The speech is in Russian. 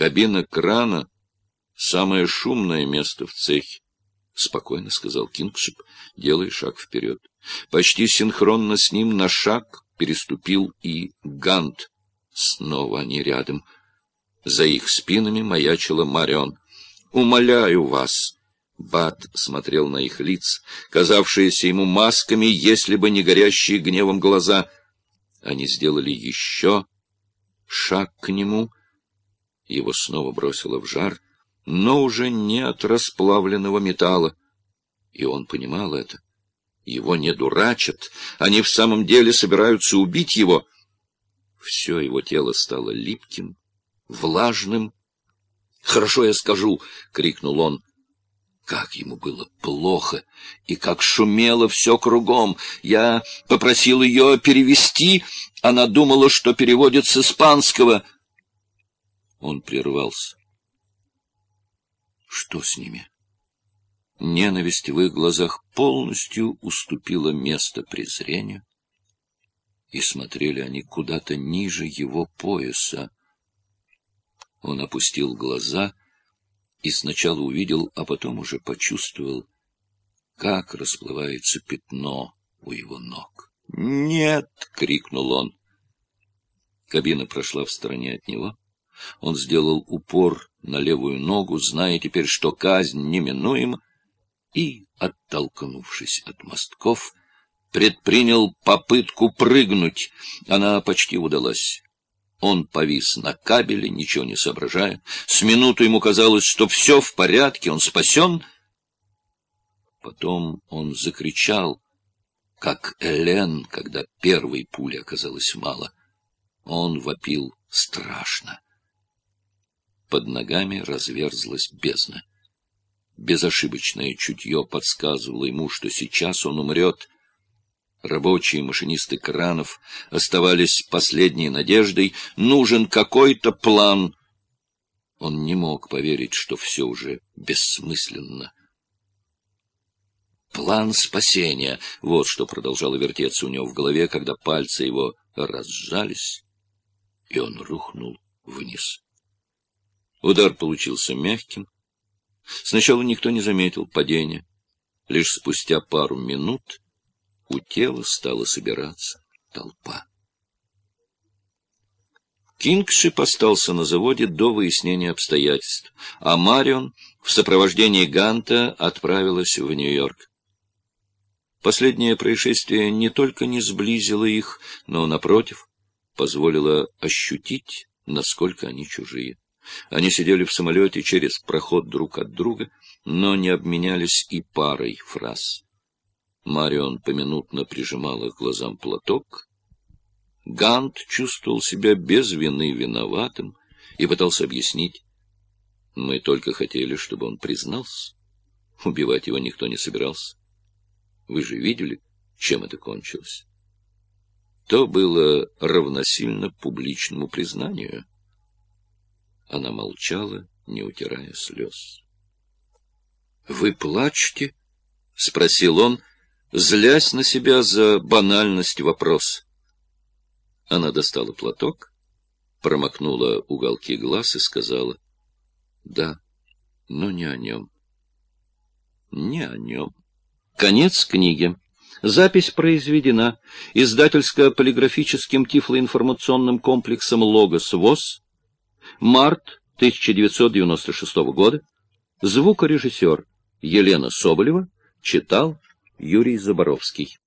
Кабина крана — самое шумное место в цехе, — спокойно сказал Кингшип, делая шаг вперед. Почти синхронно с ним на шаг переступил и Гант. Снова они рядом. За их спинами маячила Марион. «Умоляю вас!» Бат смотрел на их лиц, казавшиеся ему масками, если бы не горящие гневом глаза. Они сделали еще шаг к нему. Его снова бросило в жар, но уже не от расплавленного металла. И он понимал это. Его не дурачат, они в самом деле собираются убить его. Все его тело стало липким, влажным. — Хорошо, я скажу! — крикнул он. Как ему было плохо, и как шумело все кругом. Я попросил ее перевести, она думала, что переводит с испанского. Он прервался. Что с ними? Ненависть в их глазах полностью уступила место презрению, и смотрели они куда-то ниже его пояса. Он опустил глаза и сначала увидел, а потом уже почувствовал, как расплывается пятно у его ног. «Нет!» — крикнул он. Кабина прошла в стороне от него. Он сделал упор на левую ногу, зная теперь, что казнь неминуема, и, оттолкнувшись от мостков, предпринял попытку прыгнуть. Она почти удалась. Он повис на кабеле, ничего не соображая. С минуту ему казалось, что все в порядке, он спасен. Потом он закричал, как Элен, когда первой пули оказалось мало. Он вопил страшно. Под ногами разверзлась бездна. Безошибочное чутье подсказывало ему, что сейчас он умрет — Рабочие машинисты кранов оставались последней надеждой. Нужен какой-то план. Он не мог поверить, что все уже бессмысленно. План спасения — вот что продолжало вертеться у него в голове, когда пальцы его разжались, и он рухнул вниз. Удар получился мягким. Сначала никто не заметил падения. Лишь спустя пару минут у тела стала собираться толпа. Кингшип остался на заводе до выяснения обстоятельств, а Марион в сопровождении Ганта отправилась в Нью-Йорк. Последнее происшествие не только не сблизило их, но, напротив, позволило ощутить, насколько они чужие. Они сидели в самолете через проход друг от друга, но не обменялись и парой фраз. Марион поминутно прижимала к глазам платок. Гант чувствовал себя без вины виноватым и пытался объяснить. Мы только хотели, чтобы он признался. Убивать его никто не собирался. Вы же видели, чем это кончилось? То было равносильно публичному признанию. Она молчала, не утирая слез. — Вы плачете? — спросил он, злясь на себя за банальность вопроса. Она достала платок, промокнула уголки глаз и сказала, «Да, но не о нем». Не о нем. Конец книги. Запись произведена издательско-полиграфическим тифлоинформационным комплексом «Логос ВОЗ», март 1996 года, звукорежиссер Елена Соболева читал Юрий Заборовский